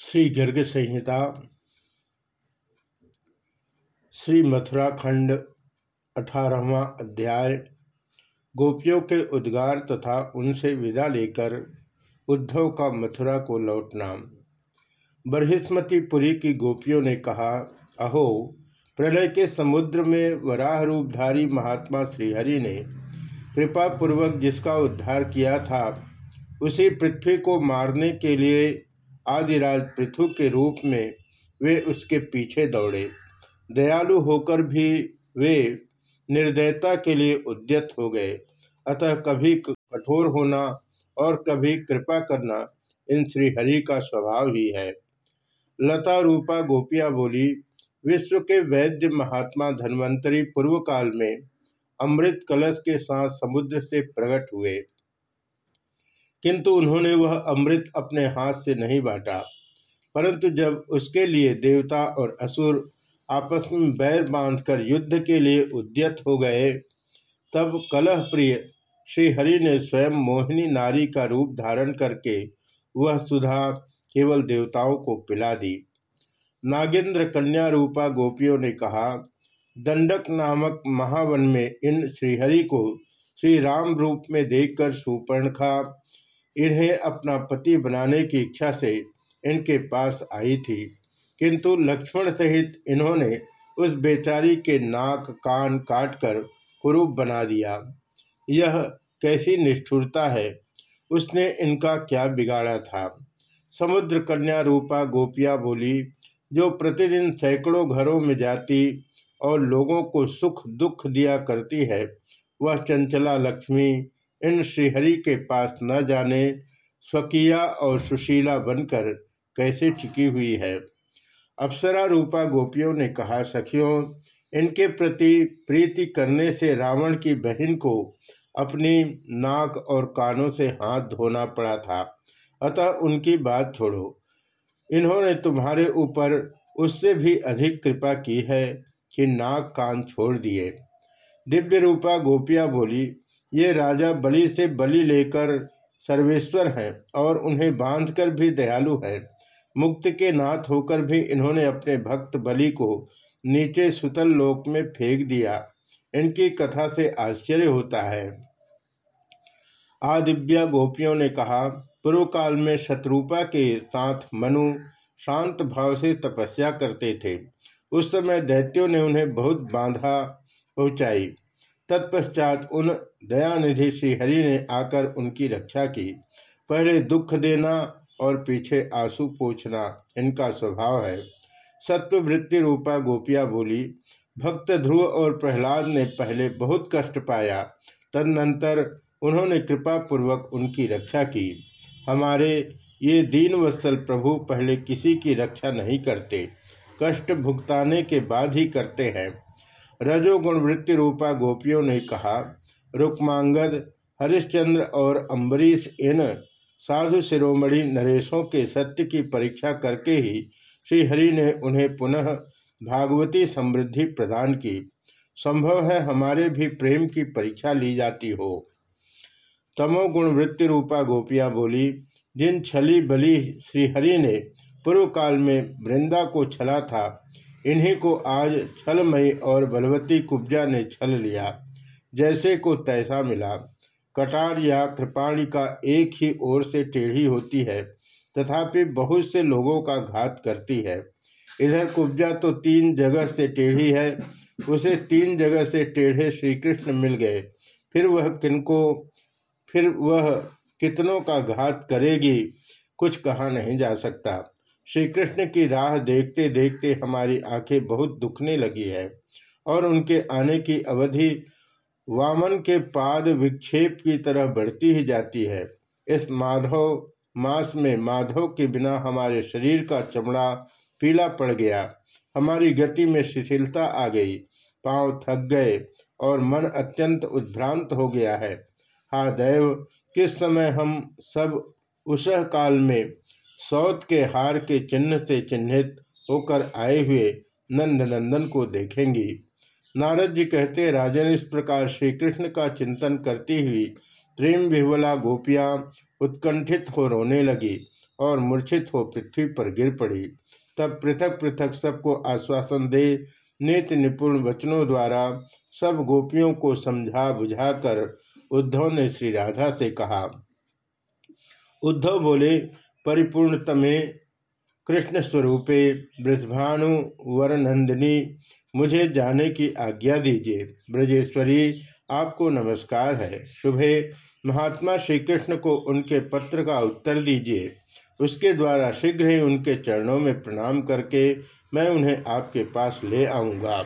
श्री गर्ग संहिता, श्री मथुरा खंड अठारहवा अध्याय, गोपियों के उद्गार तथा उनसे विदा लेकर उद्धव का मथुरा को लौटना। बरहिस्मतीपुरी की गोपियों ने कहा, अहो, प्रलय के समुद्र में वराह रूपधारी महात्मा श्रीहरि ने कृपा पूर्वक जिसका उद्धार किया था, उसी पृथ्वी को मारने के लिए आदिराज पृथु के रूप में वे उसके पीछे दौड़े। दयालु होकर भी वे निर्दयता के लिए उद्यत हो गए। अतः कभी कठोर होना और कभी कृपा करना इन श्रीहरि का स्वभाव ही है। लता रूपा गोपियाँ बोली, विश्व के वैद्य महात्मा धन्वंतरी पूर्व काल में अमृत कलश के साथ समुद्र से प्रकट हुए। किंतु उन्होंने वह अमृत अपने हाथ से नहीं बांटा। परंतु जब उसके लिए देवता और असुर आपस में बैर बांधकर युद्ध के लिए उद्यत हो गए, तब कलह प्रिय श्रीहरि ने स्वयं मोहिनी नारी का रूप धारण करके वह सुधा केवल देवताओं को पिला दी। नागेंद्र कन्या रूपा गोपियों ने कहा, दंडक नामक महावन में इन श्रीहरि को श्री राम रूप में देखकर सुपर्णखा इन्हें अपना पति बनाने की इच्छा से इनके पास आई थी। किंतु लक्ष्मण सहित इन्होंने उस बेचारी के नाक कान काटकर कुरूप बना दिया। यह कैसी निष्ठुरता है, उसने इनका क्या बिगाड़ा था। समुद्र कन्या रूपा गोपिया बोली, जो प्रतिदिन सैकड़ों घरों में जाती और लोगों को सुख दुख दिया करती है, वह चंचला लक्ष्मी इन श्रीहरि के पास न जाने स्वकीया और सुशीला बनकर कैसे टिकी हुई है। अप्सरा रूपा गोपियों ने कहा, सखियों, इनके प्रति प्रीति करने से रावण की बहन को अपनी नाक और कानों से हाथ धोना पड़ा था। अतः उनकी बात छोड़ो। इन्होंने तुम्हारे ऊपर उससे भी अधिक कृपा की है कि नाक कान छोड़ दिए। दिव्य रूपा गोपिया बोली ये राजा बलि से बलि लेकर सर्वेश्वर हैं और उन्हें बांधकर भी दयालु है। मुक्त के नाथ होकर भी इन्होंने अपने भक्त बलि को नीचे सुतल लोक में फेंक दिया। इनकी कथा से आश्चर्य होता है। आदिव्या गोपियों ने कहा पूर्व काल में शत्रुपा के साथ मनु शांत भाव से तपस्या करते थे। उस समय दैत्यों ने उन्हें बहुत बांधा, पहुंचाई। तत्पश्चात उन दयानिधि श्रीहरि ने आकर उनकी रक्षा की। पहले दुख देना और पीछे आँसू पोछना इनका स्वभाव है। सत्ववृत्ति रूपा गोपिया बोली, भक्त ध्रुव और प्रहलाद ने पहले बहुत कष्ट पाया। तदनंतर उन्होंने कृपा पूर्वक उनकी रक्षा की। हमारे ये दीन वत्सल प्रभु पहले किसी की रक्षा नहीं करते। कष्ट भुगताने के बाद ही करते हैं। रजोगुण वृत्ति रूपा गोपियों ने कहा, रुक्मांगद, हरिश्चंद्र और अम्बरीश इन साधु शिरोमणि नरेशों के सत्य की परीक्षा करके ही श्रीहरि ने उन्हें पुनः भागवती समृद्धि प्रदान की। संभव है हमारे भी प्रेम की परीक्षा ली जाती हो। तमोगुण वृत्ति रूपा गोपियाँ बोली, जिन छली बली श्रीहरि ने पूर्व काल में वृंदा को छला था इन्हीं को आज छलमयी और बलवती कुब्जा ने छल लिया। जैसे को तैसा मिला। कटार या कृपाणी का एक ही ओर से टेढ़ी होती है, तथापि बहुत से लोगों का घात करती है। इधर कुब्जा तो तीन जगह से टेढ़ी है, उसे तीन जगह से टेढ़े श्री कृष्ण मिल गए। फिर वह किनको, फिर वह कितनों का घात करेगी, कुछ कहा नहीं जा सकता। श्री कृष्ण की राह देखते देखते हमारी आँखें बहुत दुखने लगी है और उनके आने की अवधि वामन के पाद विक्षेप की तरह बढ़ती ही जाती है। इस माधव, मास में माधव के बिना हमारे शरीर का चमड़ा पीला पड़ गया। हमारी गति में शिथिलता आ गई। पाँव थक गए और मन अत्यंत उद्भ्रांत हो गया है। हा, दैव, किस समय हम सब उस काल में सौत के हार के चिन्ह से चिन्हित होकर आए हुए नंद नंदन को देखेंगी। नारद जी कहते, राजन, इस प्रकार श्री कृष्ण का चिंतन करती हुई प्रेम विह्वला गोपियाँ उत्कंठित हो रोने लगी और मूर्छित हो पृथ्वी पर गिर पड़ी। तब पृथक पृथक सबको आश्वासन दे, नेत निपुण वचनों द्वारा सब गोपियों को समझा बुझाकर उद्धव ने श्री राधा से कहा, उद्धव बोले परिपूर्णतमे कृष्ण स्वरूपे वरनंदिनी, मुझे जाने की आज्ञा दीजिए। ब्रजेश्वरी, आपको नमस्कार है। शुभे। महात्मा श्री कृष्ण को उनके पत्र का उत्तर दीजिए। उसके द्वारा शीघ्र ही उनके चरणों में प्रणाम करके मैं उन्हें आपके पास ले आऊँगा।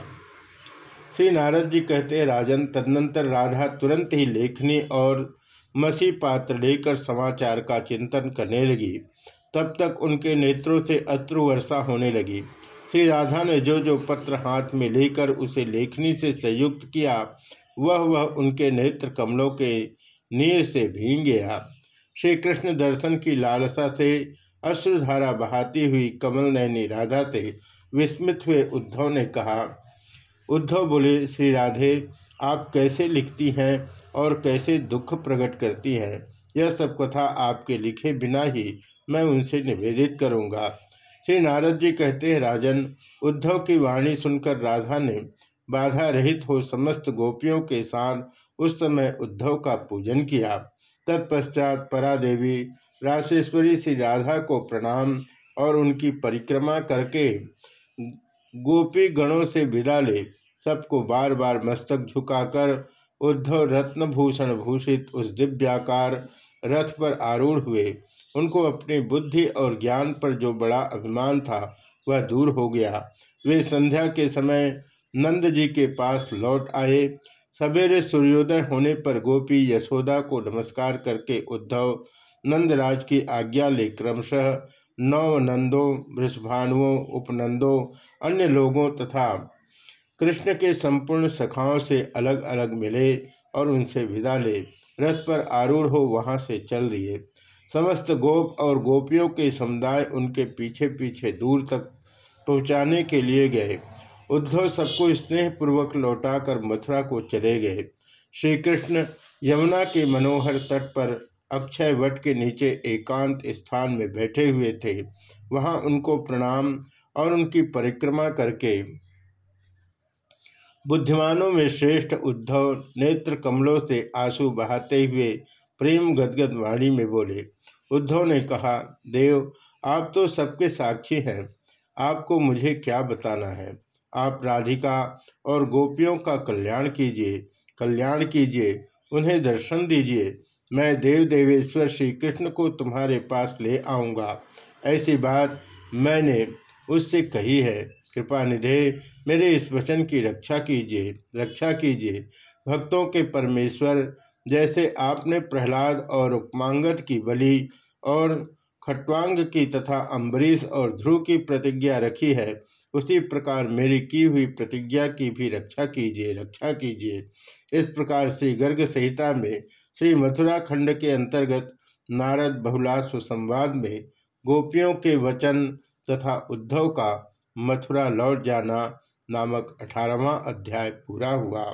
श्री नारद जी कहते, राजन, तदनंतर राधा तुरंत ही लेखनी और मसी पात्र लेकर समाचार का चिंतन करने लगी। तब तक उनके नेत्रों से अश्रु वर्षा होने लगी। श्री राधा ने जो जो पत्र हाथ में लेकर उसे लेखनी से संयुक्त किया, वह वह उनके नेत्र कमलों के नीर से भींग गया। श्री कृष्ण दर्शन की लालसा से अश्रुधारा बहाती हुई कमल नैनी राधा से विस्मित हुए उद्धव ने कहा, उद्धव बोले, श्री राधे आप कैसे लिखती हैं और कैसे दुख प्रकट करती हैं, यह सब कथा आपके लिखे बिना ही मैं उनसे निवेदित करूँगा। श्री नारद जी कहते हैं, राजन, उद्धव की वाणी सुनकर राधा ने बाधा रहित हो समस्त गोपियों के साथ उस समय उद्धव का पूजन किया। तत्पश्चात परादेवी, राशेश्वरी श्री राधा को प्रणाम और उनकी परिक्रमा करके गोपी गणों से विदा ले। सबको बार बार मस्तक झुकाकर उद्धव रत्नभूषण भूषित उस दिव्याकार रथ पर आरूढ़ हुए। उनको अपनी बुद्धि और ज्ञान पर जो बड़ा अभिमान था, वह दूर हो गया। वे संध्या के समय नंद जी के पास लौट आए। सवेरे सूर्योदय होने पर गोपी यशोदा को नमस्कार करके उद्धव नंदराज की आज्ञा ले। क्रमशः नौ नंदों वृषभानुओं उपनंदों, अन्य लोगों तथा कृष्ण के संपूर्ण सखाओं से अलग अलग मिले और उनसे विदा ले। रथ पर आरूढ़ हो वहाँ से चल दिए। समस्त गोप और गोपियों के समुदाय उनके पीछे पीछे दूर तक पहुँचाने के लिए गए। उद्धव सबको स्नेहपूर्वक लौटाकर मथुरा को चले गए। श्री कृष्ण यमुना के मनोहर तट पर अक्षय वट के नीचे एकांत स्थान में बैठे हुए थे। वहाँ उनको प्रणाम और उनकी परिक्रमा करके बुद्धिमानों में श्रेष्ठ उद्धव नेत्र कमलों से आँसू बहाते हुए प्रेम गदगद वाणी में बोले, उद्धव ने कहा, देव, आप तो सबके साक्षी हैं। आपको मुझे क्या बताना है? आप राधिका और गोपियों का कल्याण कीजिए कल्याण कीजिए, उन्हें दर्शन दीजिए। मैं देव देवेश्वर श्री कृष्ण को तुम्हारे पास ले आऊँगा। ऐसी बात मैंने उससे कही है। कृपा निधे। मेरे इस वचन की रक्षा कीजिए रक्षा कीजिए। भक्तों के परमेश्वर, जैसे आपने प्रहलाद और उपमांगत की बलि और खटवांग की तथा अम्बरीश और ध्रुव की प्रतिज्ञा रखी है, उसी प्रकार मेरी की हुई प्रतिज्ञा की भी रक्षा कीजिए रक्षा कीजिए। इस प्रकार श्री गर्ग संहिता में, श्री मथुरा खंड के अंतर्गत नारद बहुलास्व संवाद में गोपियों के वचन तथा उद्धव का मथुरा लौट जाना नामक अठारहवा अध्याय पूरा हुआ।